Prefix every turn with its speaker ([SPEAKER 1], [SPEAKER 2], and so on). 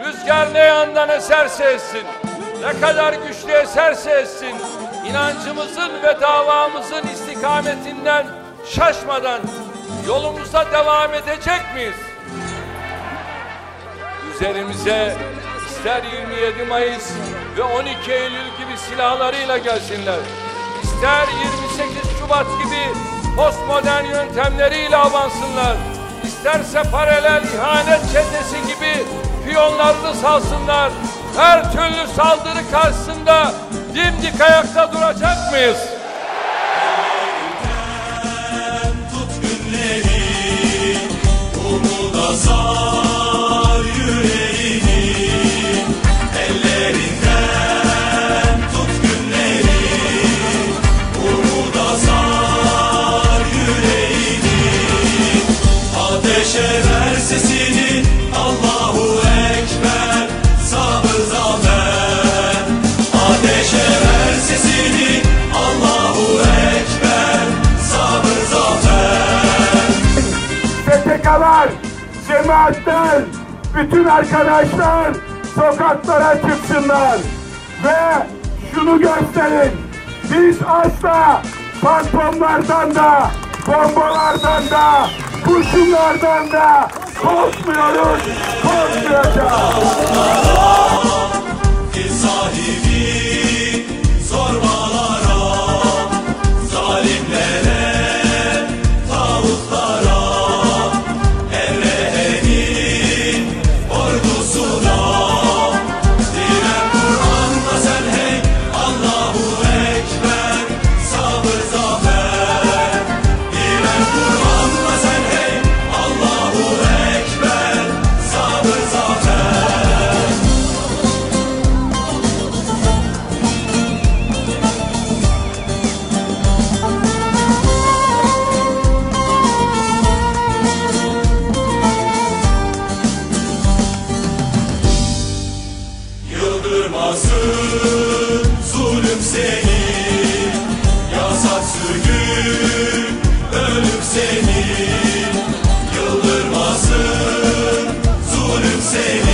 [SPEAKER 1] Rüzgar ne yandan eserse essin, ne kadar güçlü eserse essin, inancımızın ve davamızın istikametinden şaşmadan yolumuza devam edecek miyiz? Üzerimize ister 27 Mayıs ve 12 Eylül gibi silahlarıyla gelsinler, ister 28 Şubat gibi postmodern yöntemleriyle avansınlar, isterse paralel ihanet çetesi gibi piyonlarını salsınlar, her türlü saldırı karşısında dimdik ayakta duracak mıyız?
[SPEAKER 2] STK'lar, cemaatler, bütün arkadaşlar sokaklara çıksınlar ve şunu gösterin. Biz asla fantomlardan da, bombalardan da, kurşunlardan da korkmuyoruz, korkmayacağız.
[SPEAKER 3] Yıldırmasın zulüm seni. Yasak sürgün ölüm seni. Yıldırmasın zulüm seni